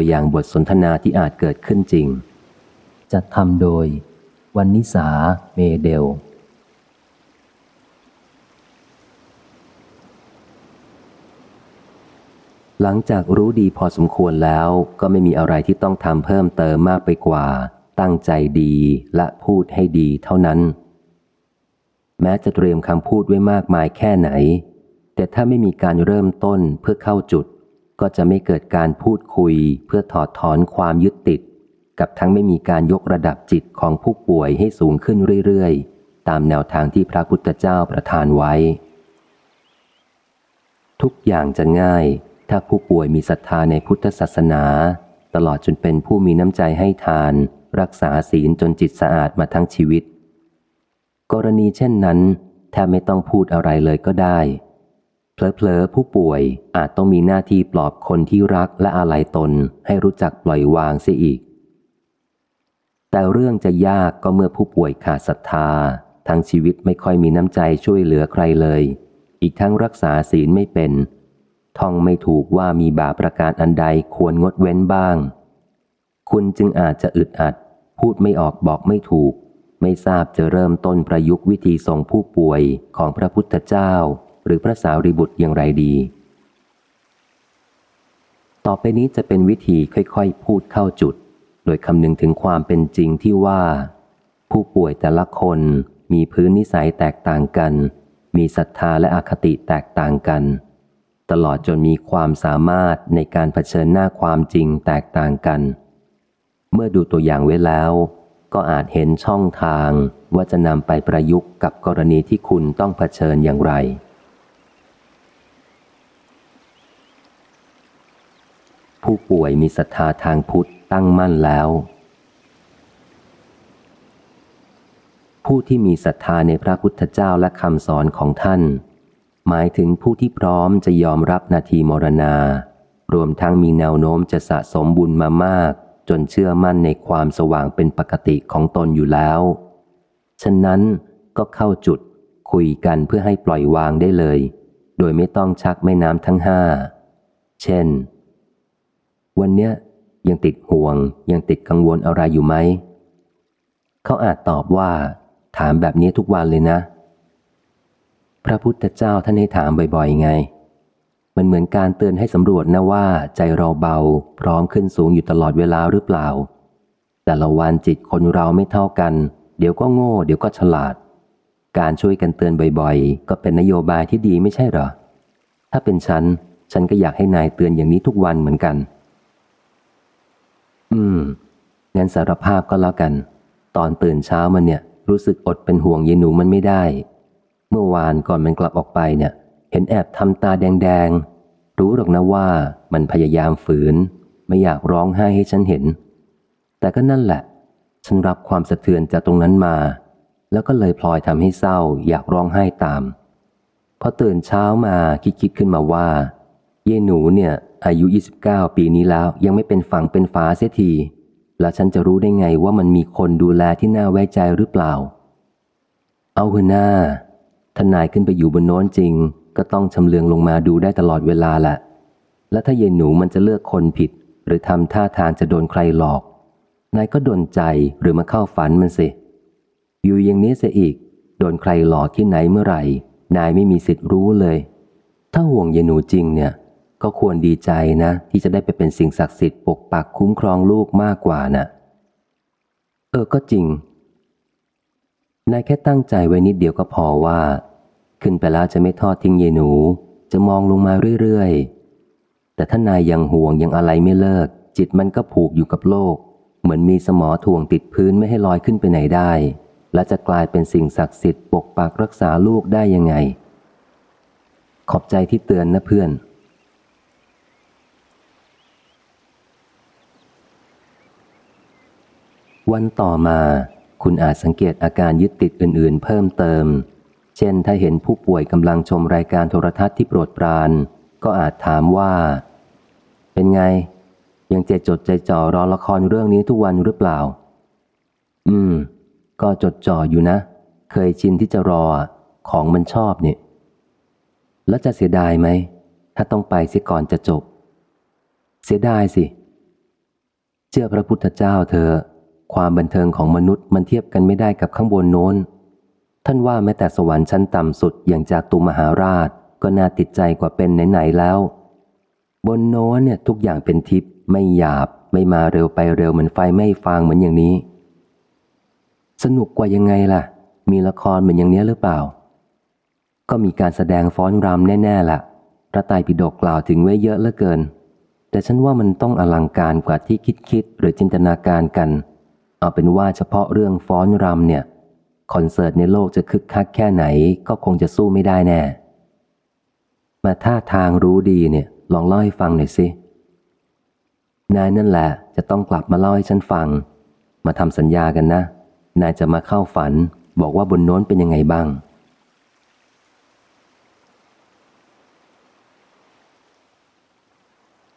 ตัวอย่างบทสนทนาที่อาจเกิดขึ้นจริง จัดทำโดย วันนิสาเมเดล หลังจากรู้ดีพอสมควรแล้วก็ไม่มีอะไรที่ต้องทำเพิ่มเติมมากไปกว่า ตั้งใจดีและพูดให้ดีเท่านั้น แม้จะเตรียมคำพูดไว้มากมายแค่ไหน แต่ถ้าไม่มีการเริ่มต้นเพื่อเข้าจุด ก็จะไม่เกิดการพูดคุยเพื่อถอดถอนความยึดติด กับทั้งไม่มีการยกระดับจิตของผู้ป่วยให้สูงขึ้นเรื่อยๆ ตามแนวทางที่พระพุทธเจ้าประทานไว้ ทุกอย่างจะง่าย ถ้าผู้ป่วยมีศรัทธาในพุทธศาสนา ตลอดจนเป็นผู้มีน้ำใจให้ทาน รักษาศีลจนจิตสะอาดมาทั้งชีวิต กรณีเช่นนั้นแทบไม่ต้องพูดอะไรเลยก็ได้ เผลอๆผู้ป่วยอาจต้องมีหน้าที่ปลอบคนที่รักและอาลัยตนให้รู้จักปล่อยวางเสียอีก แต่เรื่องจะยากก็เมื่อผู้ป่วยขาดศรัทธาทั้งชีวิตไม่ค่อยมีน้ำใจช่วยเหลือใครเลย อีกทั้งรักษาศีลไม่เป็น ท่องไม่ถูกว่ามีบาประการอันใดควรงดเว้นบ้าง คุณจึงอาจจะอึดอัด พูดไม่ออกบอกไม่ถูก ไม่ทราบจะเริ่มต้นประยุกต์วิธีส่งผู้ป่วยของพระพุทธเจ้า หรือพระสารีบุตรอย่างไรดี ต่อไปนี้จะเป็นวิธีค่อยๆ พูดเข้าจุด โดยคำนึงถึงความเป็นจริงที่ว่า ผู้ป่วยแต่ละคนมีพื้นนิสัยแตกต่างกัน มีศรัทธาและอคติแตกต่างกัน ตลอดจนมีความสามารถในการเผชิญหน้าความจริงแตกต่างกัน เมื่อดูตัวอย่างไว้แล้วก็อาจเห็นช่องทางว่าจะนำไปประยุกต์กับกรณีที่คุณต้องเผชิญอย่างไร ผู้ป่วยมีศรัทธาทางพุทธตั้งมั่นแล้ว ผู้ที่มีศรัทธาในพระพุทธเจ้าและคำสอนของท่าน หมายถึงผู้ที่พร้อมจะยอมรับนาทีมรณา รวมทั้งมีแนวโน้มจะสะสมบุญมามาก จนเชื่อมั่นในความสว่างเป็นปกติของตนอยู่แล้ว ฉะนั้นก็เข้าจุดคุยกันเพื่อให้ปล่อยวางได้เลย โดยไม่ต้องชักแม่น้ำทั้งห้า เช่น วันเนี้ยยังติดห่วงยังติดกังวลอะไรอยู่ไหม เขาอาจตอบว่า ถามแบบนี้ทุกวันเลยนะ พระพุทธเจ้าท่านให้ถามบ่อยๆไง มันเหมือนการเตือนให้สำรวจนะว่า ใจเราเบา พร้อมขึ้นสูงอยู่ตลอดเวลาหรือเปล่า แต่ละวันจิตคนเราไม่เท่ากัน เดี๋ยวก็โง่ เดี๋ยวก็ฉลาด การช่วยกันเตือนบ่อยๆ ก็เป็นนโยบายที่ดีไม่ใช่หรอ ถ้าเป็นฉัน ฉันก็อยากให้นายเตือนอย่างนี้ทุกวันเหมือนกัน อืม งั้นสารภาพก็แล้วกัน ตอนตื่นเช้ามันเนี่ย รู้สึกอดเป็นห่วงยายหนูมันไม่ได้ เมื่อวานก่อนมันกลับออกไปเนี่ย เห็นแอบทำตาแดงๆ รู้หรอกนะว่ามันพยายามฝืน ไม่อยากร้องไห้ให้ฉันเห็น แต่ก็นั่นแหละ ฉันรับความสะเทือนจากตรงนั้นมา แล้วก็เลยพลอยทำให้เศร้า อยากร้องไห้ตามพอตื่นเช้ามาคิดๆขึ้นมาว่า เยหนูเนี่ย อายุ 29 ปีนี้แล้วยังไม่เป็นฝั่งเป็นฝาเสียที แล้วฉันจะรู้ได้ไงว่ามันมีคนดูแลที่น่าไว้ใจหรือเปล่า เอาเถอหน้าทนายขึ้นไปอยู่บนโน้นจริง ก็ต้องชำเลืองลงมาดูได้ตลอดเวลาแหละและถ้าเยนหนูมันจะเลือกคนผิด หรือทำท่าทางจะโดนใครหลอกนายก็โดนใจหรือมาเข้าฝันมันสิอยู่อย่างนี้เสียอีก โดนใครหลอกที่ไหนเมื่อไหร่ นายไม่มีสิทธิ์รู้เลย ถ้าห่วงเยหนูจริงเนี่ย ก็ควรดีใจนะ ที่จะได้ไปเป็นสิ่งศักดิ์สิทธิ์ปกปักคุ้มครองลูกมากกว่านะ่ะ เออก็จริง นายแค่ตั้งใจไว้นิดเดียวก็พอว่า ขึ้นไปแล้วจะไม่ทอดทิ้งเยหนู จะมองลงมาเรื่อยๆ แต่ถ้านายยังห่วงยังอะไรไม่เลิก จิตมันก็ผูกอยู่กับโลก เหมือนมีสมอถ่วงติดพื้นไม่ให้ลอยขึ้นไปไหนได้ และจะกลายเป็นสิ่งศักดิ์สิทธิ์ปกปักรักษาลูกได้ยังไง ขอบใจที่เตือนนะเพื่อน วันต่อมา คุณอาจสังเกตอาการยึดติดอื่นๆ เพิ่มเติม เช่นถ้าเห็นผู้ป่วยกำลังชมรายการโทรทัศน์ที่โปรดปราน ก็อาจถามว่า เป็นไง ยังเจจดใจจ่อรอละครเรื่องนี้ทุกวันหรือเปล่า อืม ก็จดจ่ออยู่นะ เคยชินที่จะรอของมันชอบเนี่ย แล้วจะเสียดายไหม ถ้าต้องไปเสียก่อนจะจบ เสียดายสิ เชื่อพระพุทธเจ้าเธอ ความบันเทิงของมนุษย์มันเทียบกันไม่ได้กับข้างบนโน้น ท่านว่าแม้แต่สวรรค์ชั้นต่ำสุดอย่างจากตุมหาราชก็น่าติดใจกว่าเป็นไหนๆแล้ว บนโน้นเนี่ยทุกอย่างเป็นทิพย์ไม่หยาบไม่มาเร็วไปเร็วเหมือนไฟไม่ฟางเหมือนอย่างนี้ สนุกกว่ายังไงล่ะ มีละครเหมือนอย่างนี้หรือเปล่า ก็มีการแสดงฟ้อนรำแน่ๆล่ะพระไตรปิฎกกล่าวถึงไว้เยอะเหลือเกิน แต่ฉันว่ามันต้องอลังการกว่าที่คิดคิดหรือจินตนาการกัน เอาเป็นว่าเฉพาะเรื่องฟ้อนรำเนี่ย คอนเสิร์ตในโลกจะคึกคักแค่ไหนก็คงจะสู้ไม่ได้แน่ มาท่าทางรู้ดีเนี่ย ลองเล่าให้ฟังหน่อยสิ นายนั่นแหละจะต้องกลับมาเล่าให้ฉันฟัง มาทำสัญญากันนะ นายจะมาเข้าฝัน บอกว่าบนโน้นเป็นยังไงบ้าง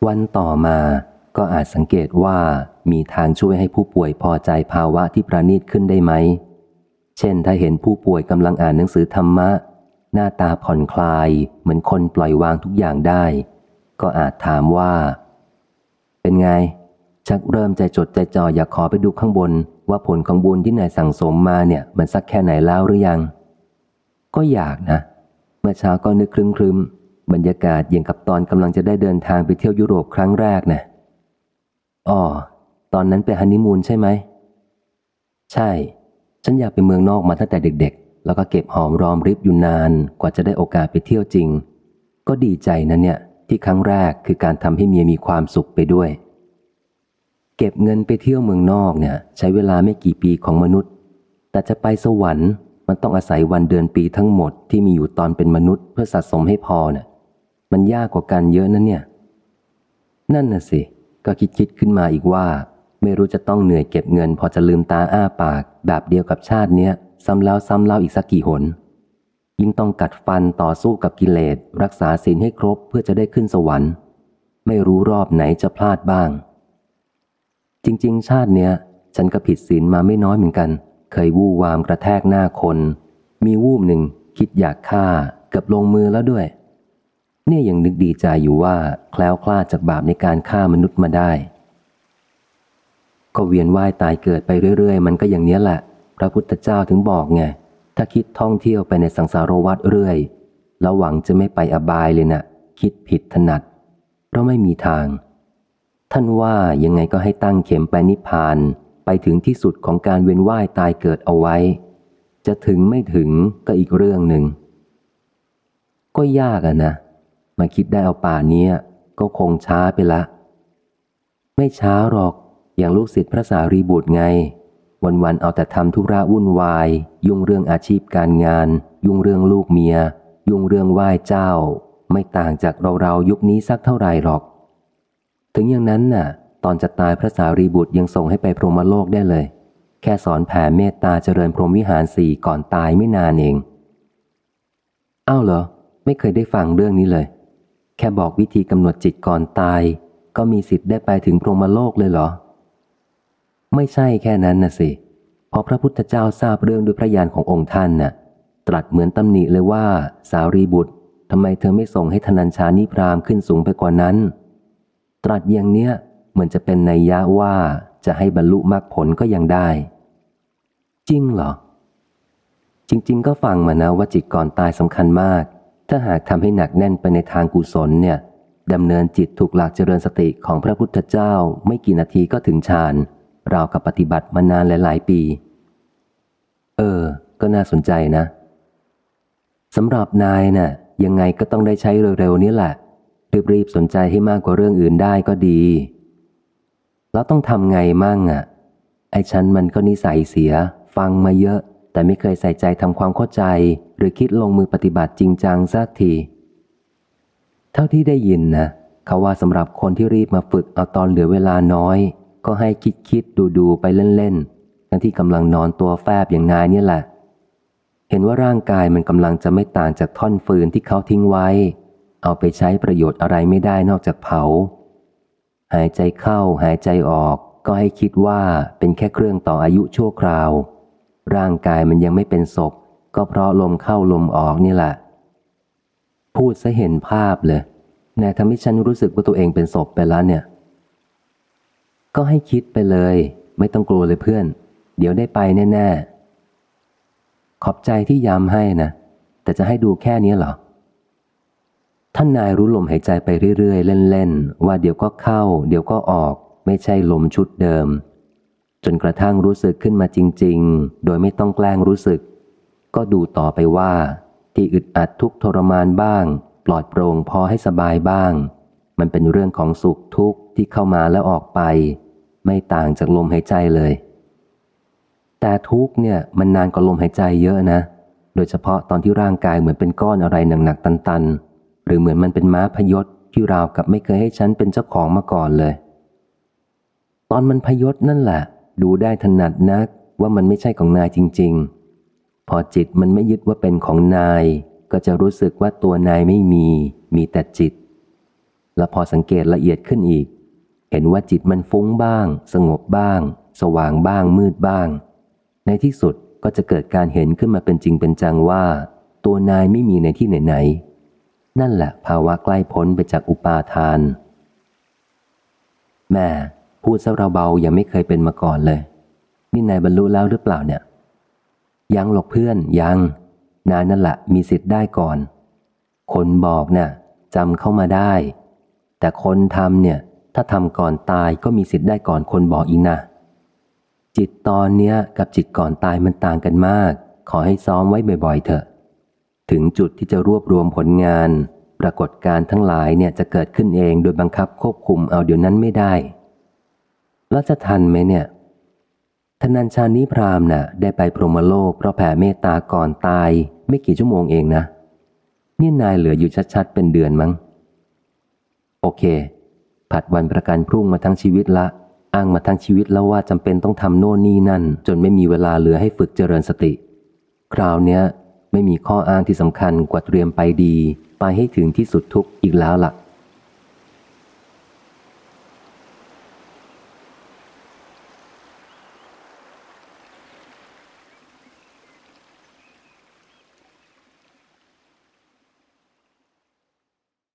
วันต่อมา ก็อาจสังเกตว่ามีทางช่วยให้ผู้ป่วยพอใจภาวะที่ประณีตขึ้นได้ไหม เช่นถ้าเห็นผู้ป่วยกำลังอ่านหนังสือธรรมะ หน้าตาผ่อนคลายเหมือนคนปล่อยวางทุกอย่างได้ ก็อาจถามว่า เป็นไง ชักเริ่มใจจดใจจ่ออยากขอไปดูข้างบน ว่าผลของบุญที่นายสั่งสมมาเนี่ยมันสักแค่ไหนแล้วหรือยัง ก็อยากนะ เมื่อเช้าก็นึกครึ้มครึมบรรยากาศอย่างกับตอนกำลังจะได้เดินทางไปเที่ยวยุโรปครั้งแรกนะ อ๋อ ตอนนั้นไปฮันนีมูนใช่ไหม ใช่ ฉันอยากไปเมืองนอกมาตั้งแต่เด็ก ๆ แล้วก็เก็บหอมรอมริบอยู่นานกว่าจะได้โอกาสไปเที่ยวจริง ก็ดีใจนะเนี่ย ที่ครั้งแรกคือการทำให้เมียมีความสุขไปด้วย เก็บเงินไปเที่ยวเมืองนอกเนี่ย ใช้เวลาไม่กี่ปีของมนุษย์ แต่จะไปสวรรค์ มันต้องอาศัยวันเดือนปีทั้งหมดที่มีอยู่ตอนเป็นมนุษย์เพื่อสะสมให้พอเนี่ยมันยากกว่ากันเยอะนะเนี่ย นั่นน่ะสิ ก็คิดคิดขึ้นมาอีกว่า ไม่รู้จะต้องเหนื่อยเก็บเงิน พอจะลืมตาอ้าปาก แบบเดียวกับชาติเนี้ยซ้ำแล้วซ้ำเล่าอีกสักกี่หน ยิ่งต้องกัดฟันต่อสู้กับกิเลสรักษาศีลให้ครบเพื่อจะได้ขึ้นสวรรค์ ไม่รู้รอบไหนจะพลาดบ้าง จริง ๆ ชาติเนี้ยฉันก็ผิดศีลมาไม่น้อยเหมือนกัน เคยวู่วามกระแทกหน้าคน มีวูบหนึ่งคิดอยากฆ่าเกือบลงมือแล้วด้วย เนี่ยยังนึกดีใจอยู่ว่าแคล้วคลาดจากบาปในการฆ่ามนุษย์มาได้ ก็เวียนว่ายตายเกิดไปเรื่อย ๆ มันก็อย่างนี้แหละ พระพุทธเจ้าถึงบอกไง ถ้าคิดท่องเที่ยวไปในสังสารวัฏเรื่อย แล้วหวังจะไม่ไปอบายเลยนะ่ะ คิดผิดถนัด เพราะไม่มีทาง ท่านว่ายังไงก็ให้ตั้งเข็มไปนิพพาน ไปถึงที่สุดของการเวียนว่ายตายเกิดเอาไว้ จะถึงไม่ถึงก็อีกเรื่องหนึ่ง ก็ยากอะนะ มาคิดได้เอาป่านี้ก็คงช้าไปละ ไม่ช้าหรอกอย่างลูกศิษย์พระสารีบุตรไง วันๆเอาแต่ทำธุระวุ่นวาย ยุ่งเรื่องอาชีพการงาน ยุ่งเรื่องลูกเมีย ยุ่งเรื่องไหว้เจ้า ไม่ต่างจากเราเรายุคนี้สักเท่าไหร่หรอก ถึงอย่างนั้นน่ะ ตอนจะตายพระสารีบุตรยังส่งให้ไปพรหมโลกได้เลย แค่สอนแผ่เมตตาเจริญพรหมวิหารสี่ก่อนตายไม่นานเอง เอ้าเหรอ ไม่เคยได้ฟังเรื่องนี้เลย ค่บอกวิธีกำหนดจิตก่อนตาย ก็มีสิทธิ์ได้ไปถึงพรหมโลกเลยเหรอ ไม่ใช่แค่นั้นนะสิพอพระพุทธเจ้าทราบเรื่องด้วยพระญาณขององค์ท่านน่ะ ตรัสเหมือนตำหนิเลยว่า สารีบุตรทำไมเธอไม่ส่งให้ธนัญชานิพรามขึ้นสูงไปกว่านั้น ตรัสอย่างเนี้ยเหมือนจะเป็นนัยยะว่าจะให้บรรลุมรรคผลก็ยังได้ จริงเหรอ จริง ๆ ก็ฟังมานะว่าจิตก่อนตายสำคัญมาก ถ้าหากทำให้หนักแน่นไปในทางกุศลเนี่ยดำเนินจิตถูกหลักเจริญสติของพระพุทธเจ้าไม่กี่นาทีก็ถึงฌานเรากับปฏิบัติมานานหลายๆปี เออ ก็น่าสนใจนะสำหรับนายน่ะ ยังไงก็ต้องได้ใช้เร็วๆนี้แหละรีบๆสนใจให้มากกว่าเรื่องอื่นได้ก็ดี แล้วต้องทำไงมั่งอะ ไอ้ฉันมันก็นิสัยเสีย ฟังมาเยอะ แต่ไม่เคยใส่ใจทำความเข้าใจ หรือคิดลงมือปฏิบัติจริงจังสักที เท่าที่ได้ยินนะเขาว่าสำหรับคนที่รีบมาฝึกเอาตอนเหลือเวลาน้อย ก็ให้คิดคิดดูดูไปเล่นๆทั้งที่กำลังนอนตัวแฟบอย่างนายเนี่ยแหละ เห็นว่าร่างกายมันกำลังจะไม่ต่างจากท่อนฟืนที่เขาทิ้งไว้ เอาไปใช้ประโยชน์อะไรไม่ได้นอกจากเผา หายใจเข้าหายใจออก ก็ให้คิดว่าเป็นแค่เครื่องต่ออายุชั่วคราว ร่างกายมันยังไม่เป็นศพ ก็เพราะลมเข้าลมออกนี่แหละ พูดซะเห็นภาพเลยแน่ทำให้ฉันรู้สึกว่าตัวเองเป็นศพไปแล้วเนี่ย ก็ให้คิดไปเลย ไม่ต้องกลัวเลยเพื่อน เดี๋ยวได้ไปแน่ๆ ขอบใจที่ย้ำให้นะ แต่จะให้ดูแค่นี้เหรอ ท่านนายรู้ลมหายใจไปเรื่อยๆ เล่นๆ ว่าเดี๋ยวก็เข้า เดี๋ยวก็ออก ไม่ใช่ลมชุดเดิม จนกระทั่งรู้สึกขึ้นมาจริง ๆ โดยไม่ต้องแกล้งรู้สึก ก็ดูต่อไปว่า ที่อึดอัดทุกทรมานบ้าง ปลอดโปร่งพอให้สบายบ้าง มันเป็นเรื่องของสุขทุกข์ที่เข้ามาแล้วออกไป ไม่ต่างจากลมหายใจเลย แต่ทุกเนี่ยมันนานกว่าลมหายใจเยอะนะ โดยเฉพาะตอนที่ร่างกายเหมือนเป็นก้อนอะไรหนักๆตันๆ หรือเหมือนมันเป็นม้าพยศที่ราวกับไม่เคยให้ฉันเป็นเจ้าของมาก่อนเลย ตอนมันพยศนั่นแหละ ดูได้ถนัดนักว่ามันไม่ใช่ของนายจริง ๆ พอจิตมันไม่ยึดว่าเป็นของนาย ก็จะรู้สึกว่าตัวนายไม่มี มีแต่จิต แล้วพอสังเกตละเอียดขึ้นอีก เห็นว่าจิตมันฟุ้งบ้าง สงบบ้าง สว่างบ้างมืดบ้าง ในที่สุดก็จะเกิดการเห็นขึ้นมาเป็นจริงเป็นจังว่า ตัวนายไม่มีในที่ไหนๆนั่นแหละภาวะใกล้พ้นไปจากอุปาทาน แม่พูดซะเราเบายังไม่เคยเป็นมาก่อนเลย นี่นายบรรลุแล้วหรือเปล่าเนี่ย ยังหลอกเพื่อนยัง นายนั่นแหละมีสิทธิ์ได้ก่อน คนบอกเนี่ยจำเข้ามาได้ แต่คนทำเนี่ย ถ้าทำก่อนตายก็มีสิทธิ์ได้ก่อนคนบอกอีกนะจิตตอนเนี้ยกับจิตก่อนตายมันต่างกันมาก ขอให้ซ้อมไว้บ่อยๆเถอะ ถึงจุดที่จะรวบรวมผลงาน ปรากฏการทั้งหลายเนี่ยจะเกิดขึ้นเองโดยบังคับควบคุมเอาเดี๋ยวนั้นไม่ได้แล้วจะทันไหมเนี่ย ทนัญชานิพรามน่ะ ได้ไปพรหมโลกเพราะแผ่เมตตาก่อนตาย ไม่กี่ชั่วโมงเองนะนี่นายเหลืออยู่ชัดๆเป็นเดือนมั้ง โอเค ผัดวันประกันพรุ่งมาทั้งชีวิตละ อ้างมาทั้งชีวิตแล้วว่าจำเป็นต้องทำโน่นนี่นั่น จนไม่มีเวลาเหลือให้ฝึกเจริญสติ คราวเนี้ย ไม่มีข้ออ้างที่สำคัญกว่าเตรียมไปดี ไปให้ถึงที่สุดทุกข์อีกแล้วละ่ะ